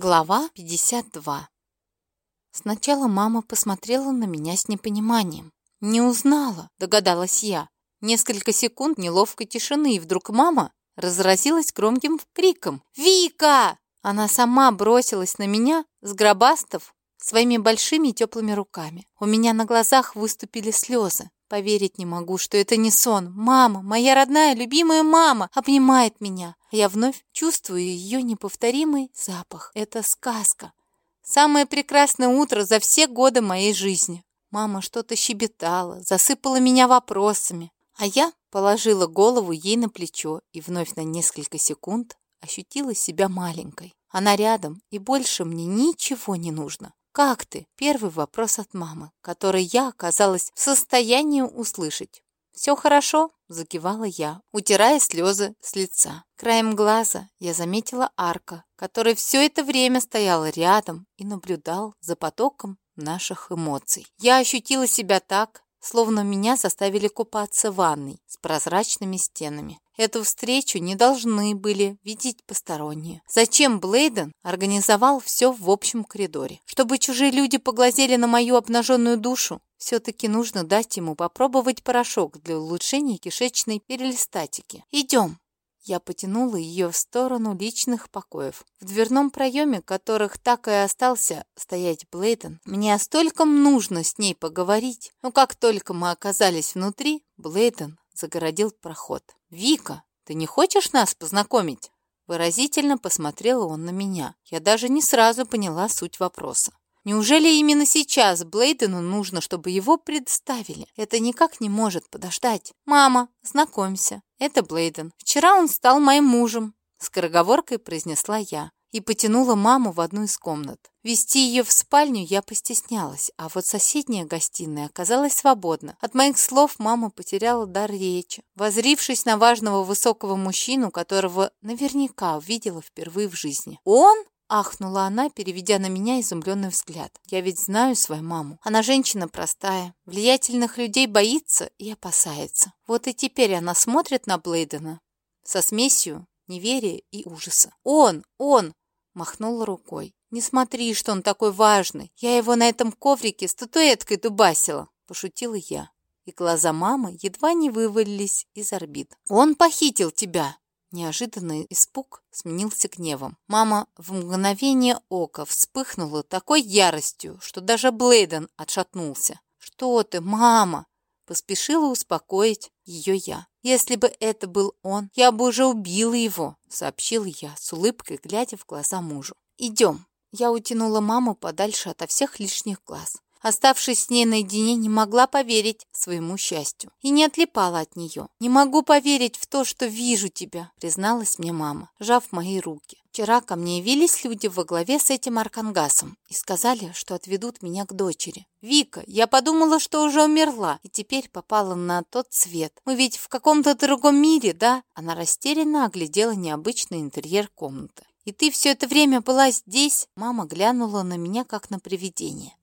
Глава 52 Сначала мама посмотрела на меня с непониманием. «Не узнала», — догадалась я. Несколько секунд неловкой тишины, и вдруг мама разразилась громким криком. «Вика!» Она сама бросилась на меня, сгробастав своими большими теплыми руками. У меня на глазах выступили слезы. Поверить не могу, что это не сон. Мама, моя родная, любимая мама, обнимает меня. Я вновь чувствую ее неповторимый запах. Это сказка. Самое прекрасное утро за все годы моей жизни. Мама что-то щебетала, засыпала меня вопросами. А я положила голову ей на плечо и вновь на несколько секунд ощутила себя маленькой. Она рядом, и больше мне ничего не нужно. «Как ты?» – первый вопрос от мамы, который я оказалась в состоянии услышать. «Все хорошо?» – закивала я, утирая слезы с лица. Краем глаза я заметила Арка, который все это время стоял рядом и наблюдал за потоком наших эмоций. Я ощутила себя так, словно меня заставили купаться в ванной с прозрачными стенами. Эту встречу не должны были видеть посторонние. Зачем Блейден организовал все в общем коридоре? Чтобы чужие люди поглазели на мою обнаженную душу? Все-таки нужно дать ему попробовать порошок для улучшения кишечной перелистатики. «Идем!» Я потянула ее в сторону личных покоев. В дверном проеме, которых так и остался стоять Блейден, мне столько нужно с ней поговорить. Но как только мы оказались внутри, Блейден загородил проход. «Вика, ты не хочешь нас познакомить?» Выразительно посмотрел он на меня. Я даже не сразу поняла суть вопроса. Неужели именно сейчас Блейдену нужно, чтобы его представили? Это никак не может подождать. «Мама, знакомься, это Блейден. Вчера он стал моим мужем», — скороговоркой произнесла я и потянула маму в одну из комнат. Вести ее в спальню я постеснялась, а вот соседняя гостиная оказалась свободна. От моих слов мама потеряла дар речи, возрившись на важного высокого мужчину, которого наверняка увидела впервые в жизни. «Он?» Ахнула она, переведя на меня изумленный взгляд. «Я ведь знаю свою маму. Она женщина простая, влиятельных людей боится и опасается. Вот и теперь она смотрит на Блейдена со смесью неверия и ужаса. «Он! Он!» — махнула рукой. «Не смотри, что он такой важный. Я его на этом коврике статуэткой дубасила!» — пошутила я. И глаза мамы едва не вывалились из орбит. «Он похитил тебя!» Неожиданный испуг сменился гневом. Мама в мгновение ока вспыхнула такой яростью, что даже Блейден отшатнулся. «Что ты, мама?» Поспешила успокоить ее я. «Если бы это был он, я бы уже убила его», сообщила я с улыбкой, глядя в глаза мужу. «Идем». Я утянула маму подальше ото всех лишних глаз. Оставшись с ней наедине, не могла поверить своему счастью. И не отлипала от нее. «Не могу поверить в то, что вижу тебя», призналась мне мама, сжав мои руки. Вчера ко мне явились люди во главе с этим Аркангасом и сказали, что отведут меня к дочери. «Вика, я подумала, что уже умерла, и теперь попала на тот свет. Мы ведь в каком-то другом мире, да?» Она растерянно оглядела необычный интерьер комнаты. «И ты все это время была здесь?» Мама глянула на меня, как на привидение.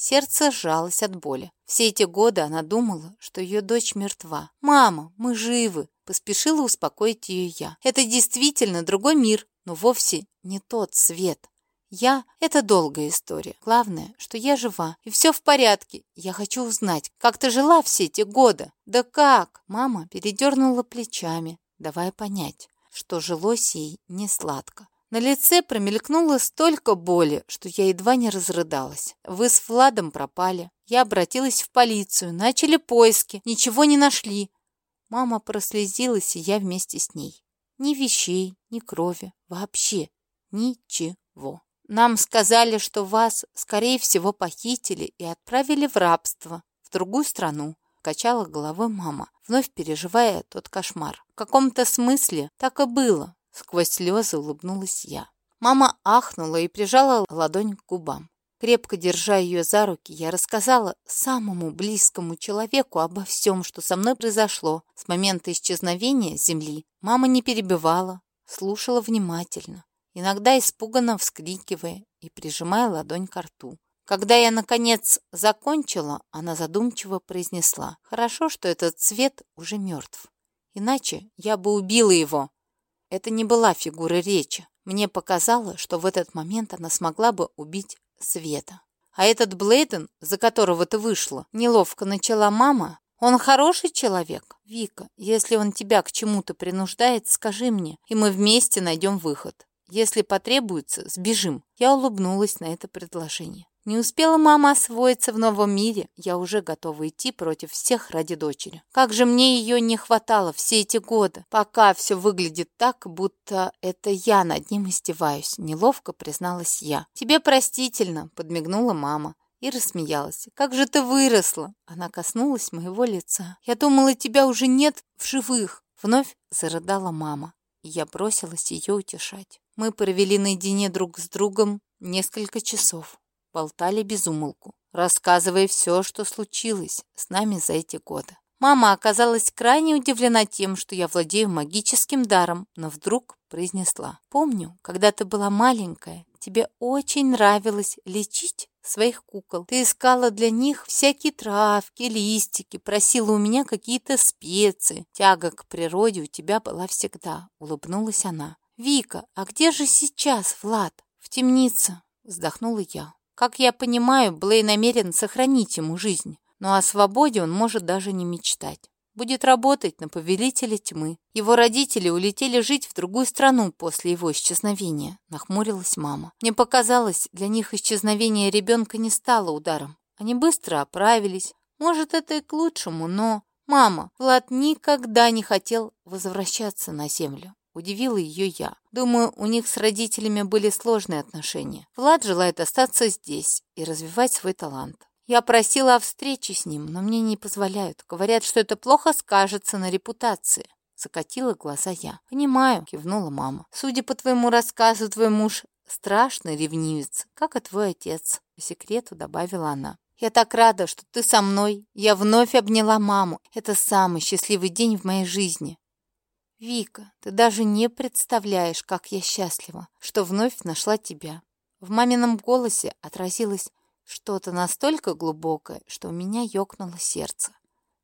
Сердце сжалось от боли. Все эти годы она думала, что ее дочь мертва. «Мама, мы живы!» Поспешила успокоить ее я. «Это действительно другой мир, но вовсе не тот свет. Я — это долгая история. Главное, что я жива, и все в порядке. Я хочу узнать, как ты жила все эти годы?» «Да как?» Мама передернула плечами, давая понять, что жилось ей не сладко. На лице промелькнуло столько боли, что я едва не разрыдалась. Вы с Владом пропали. Я обратилась в полицию. Начали поиски. Ничего не нашли. Мама прослезилась, и я вместе с ней. Ни вещей, ни крови. Вообще ничего. Нам сказали, что вас, скорее всего, похитили и отправили в рабство, в другую страну. Качала головой мама, вновь переживая тот кошмар. В каком-то смысле так и было. Сквозь слезы улыбнулась я. Мама ахнула и прижала ладонь к губам. Крепко держа ее за руки, я рассказала самому близкому человеку обо всем, что со мной произошло с момента исчезновения Земли. Мама не перебивала, слушала внимательно, иногда испуганно вскрикивая и прижимая ладонь к рту. Когда я, наконец, закончила, она задумчиво произнесла, «Хорошо, что этот цвет уже мертв. Иначе я бы убила его, это не была фигура речи. Мне показалось, что в этот момент она смогла бы убить Света. А этот Блейден, за которого ты вышла, неловко начала мама. Он хороший человек. Вика, если он тебя к чему-то принуждает, скажи мне, и мы вместе найдем выход. Если потребуется, сбежим. Я улыбнулась на это предложение. Не успела мама освоиться в новом мире, я уже готова идти против всех ради дочери. Как же мне ее не хватало все эти годы, пока все выглядит так, будто это я над ним издеваюсь, неловко призналась я. «Тебе простительно», — подмигнула мама и рассмеялась. «Как же ты выросла!» Она коснулась моего лица. «Я думала, тебя уже нет в живых!» Вновь зарыдала мама, и я бросилась ее утешать. Мы провели наедине друг с другом несколько часов болтали без умолку, рассказывая все, что случилось с нами за эти годы. Мама оказалась крайне удивлена тем, что я владею магическим даром, но вдруг произнесла. «Помню, когда ты была маленькая, тебе очень нравилось лечить своих кукол. Ты искала для них всякие травки, листики, просила у меня какие-то специи. Тяга к природе у тебя была всегда», — улыбнулась она. «Вика, а где же сейчас Влад?» «В темнице», — вздохнула я. Как я понимаю, Блей намерен сохранить ему жизнь, но о свободе он может даже не мечтать. Будет работать на повелителя тьмы. Его родители улетели жить в другую страну после его исчезновения, нахмурилась мама. Мне показалось, для них исчезновение ребенка не стало ударом. Они быстро оправились. Может, это и к лучшему, но... Мама, Влад никогда не хотел возвращаться на землю. Удивила ее я. Думаю, у них с родителями были сложные отношения. Влад желает остаться здесь и развивать свой талант. Я просила о встрече с ним, но мне не позволяют. Говорят, что это плохо скажется на репутации. Закатила глаза я. «Понимаю», — кивнула мама. «Судя по твоему рассказу, твой муж страшный ревнивец, как и твой отец», — по секрету добавила она. «Я так рада, что ты со мной. Я вновь обняла маму. Это самый счастливый день в моей жизни. «Вика, ты даже не представляешь, как я счастлива, что вновь нашла тебя». В мамином голосе отразилось что-то настолько глубокое, что у меня ёкнуло сердце.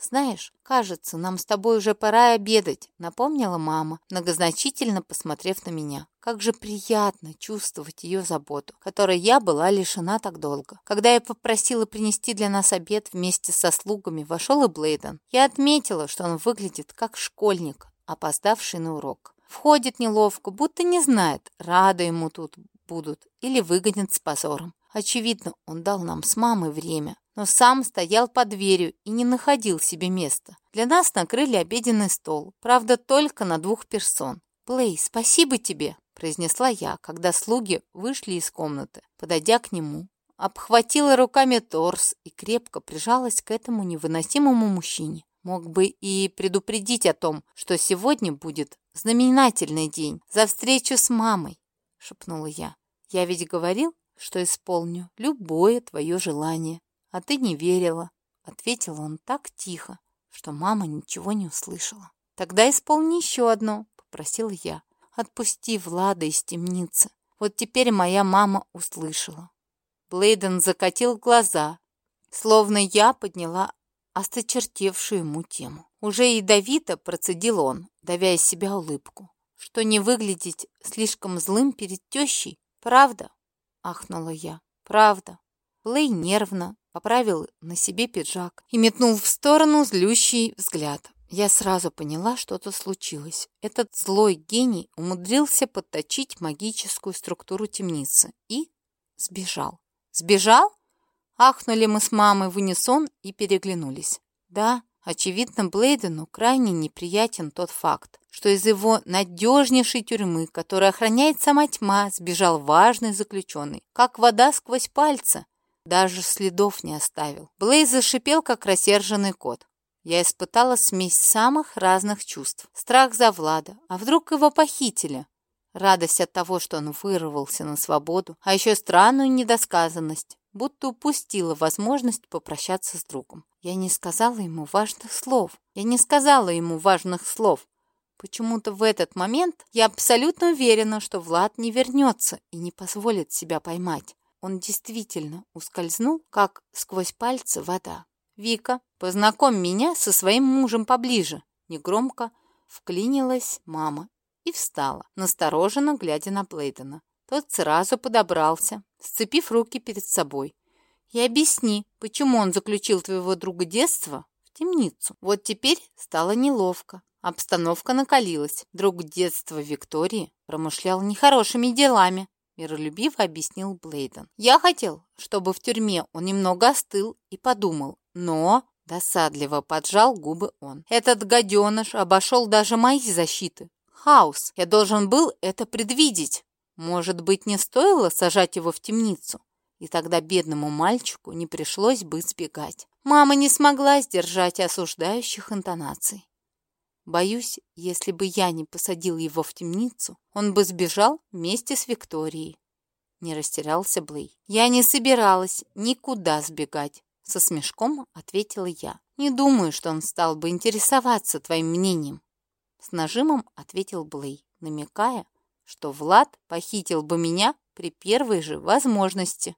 «Знаешь, кажется, нам с тобой уже пора обедать», — напомнила мама, многозначительно посмотрев на меня. Как же приятно чувствовать ее заботу, которой я была лишена так долго. Когда я попросила принести для нас обед вместе со слугами, вошел и Блейден. Я отметила, что он выглядит как школьник, опоздавший на урок. Входит неловко, будто не знает, рады ему тут будут или выгонят с позором. Очевидно, он дал нам с мамой время, но сам стоял под дверью и не находил себе места. Для нас накрыли обеденный стол, правда, только на двух персон. «Плей, спасибо тебе!» – произнесла я, когда слуги вышли из комнаты. Подойдя к нему, обхватила руками торс и крепко прижалась к этому невыносимому мужчине. Мог бы и предупредить о том, что сегодня будет знаменательный день за встречу с мамой, шепнула я. Я ведь говорил, что исполню любое твое желание, а ты не верила, ответил он так тихо, что мама ничего не услышала. Тогда исполни еще одно, попросила я. Отпусти Влада из темницы. Вот теперь моя мама услышала. Блейден закатил глаза, словно я подняла осточертевшую ему тему. Уже ядовито процедил он, давя из себя улыбку. Что не выглядеть слишком злым перед тещей, правда? Ахнула я. Правда. Плей нервно поправил на себе пиджак и метнул в сторону злющий взгляд. Я сразу поняла, что-то случилось. Этот злой гений умудрился подточить магическую структуру темницы и сбежал. Сбежал? Ахнули мы с мамой в унисон и переглянулись. Да, очевидно, Блейдену крайне неприятен тот факт, что из его надежнейшей тюрьмы, которая охраняет сама тьма, сбежал важный заключенный, как вода сквозь пальцы. Даже следов не оставил. Блейз зашипел, как рассерженный кот. Я испытала смесь самых разных чувств. Страх за Влада. А вдруг его похитили? Радость от того, что он вырвался на свободу, а еще странную недосказанность будто упустила возможность попрощаться с другом. Я не сказала ему важных слов. Я не сказала ему важных слов. Почему-то в этот момент я абсолютно уверена, что Влад не вернется и не позволит себя поймать. Он действительно ускользнул, как сквозь пальцы вода. «Вика, познакомь меня со своим мужем поближе!» Негромко вклинилась мама и встала, настороженно глядя на Блейдена. Тот сразу подобрался, сцепив руки перед собой. «И объясни, почему он заключил твоего друга детства в темницу?» Вот теперь стало неловко. Обстановка накалилась. Друг детства Виктории промышлял нехорошими делами, миролюбиво объяснил Блейден. «Я хотел, чтобы в тюрьме он немного остыл и подумал, но...» Досадливо поджал губы он. «Этот гаденыш обошел даже мои защиты. Хаос, я должен был это предвидеть. Может быть, не стоило сажать его в темницу? И тогда бедному мальчику не пришлось бы сбегать. Мама не смогла сдержать осуждающих интонаций. Боюсь, если бы я не посадил его в темницу, он бы сбежал вместе с Викторией. Не растерялся Блей. Я не собиралась никуда сбегать. Со смешком ответила я. Не думаю, что он стал бы интересоваться твоим мнением. С нажимом ответил Блей, намекая, что Влад похитил бы меня при первой же возможности.